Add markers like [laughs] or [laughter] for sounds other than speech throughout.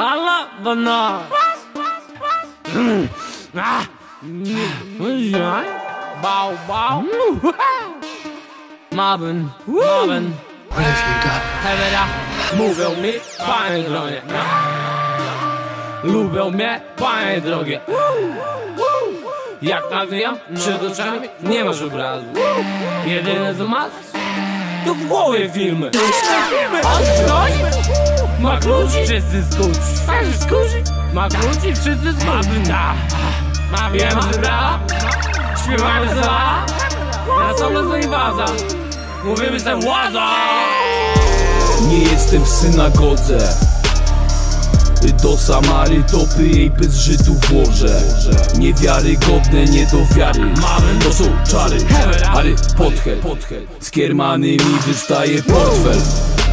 Alla bana. Mm. Ah. Ja. Bau bau. Marvin, Marvin. What have you done? Hevera, mówią mi, panie drogie. Lubią mnie, panie drogie. Jak nawijam przed oczami, nie masz obrazu. Jedyne co masz, to w głowie filmy. On stoi, ma kluczy, wszyscy skuci. Każdy skuci, ma kluczy, wszyscy skuci. Ma wiem, że bra, śpiewamy za, wracamy z inwaza. Mówimy se łaza. Nie jestem w synagodze. Do Samary topy jej bez Żydów włożę. Niewiarygodne, nie do wiary To są czary, Harry Potter Z kiermany mi wystaje portfel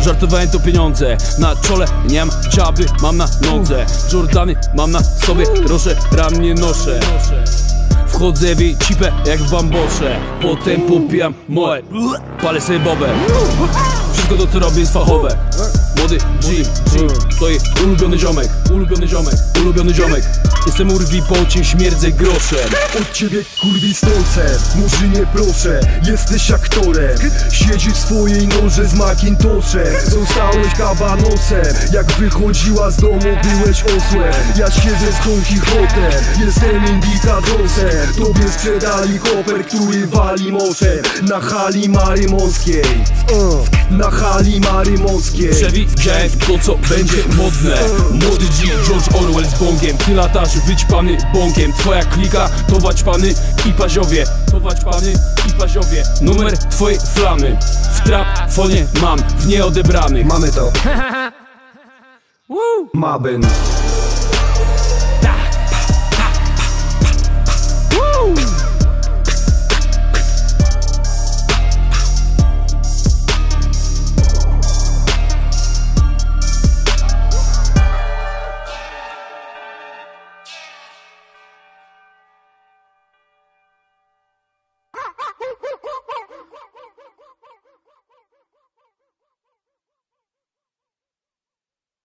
Żartowałem to pieniądze. Na czole nie mam dziaby, mam na nodze. Jordany mam na sobie, roszę, ram nie noszę. Wchodzę w jej cipę jak w bambosze. Potem popijam moje Palę sobie bobę Wszystko to co robię jest fachowe Młody Jim, Jim To jest ulubiony ziomek, ulubiony ziomek, ulubiony ziomek. Jestem urwi po cię, śmierdzę groszem. Od ciebie kurwi stolce, murzynie proszę. Jesteś aktorem, siedzisz w swojej noże z Macintoshem. Zostałeś kabanosem, jak wychodziła z domu byłeś osłem. Ja siedzę z Don Quixotem, jestem indikadosem Tobie sprzedali koper, który wali moczem. Na hali Marymorskiej Na hali Marymorskiej Przewidziałem to co będzie modne. Młody G, George Orwell z bongiem. Ty latasz wyćpany bąkiem Twoja klika to waćpany i paziowie. To waćpany i paziowie. Numer twojej flamy. W trap fonie mam w nieodebranych. Mamy to. [laughs] Mabyn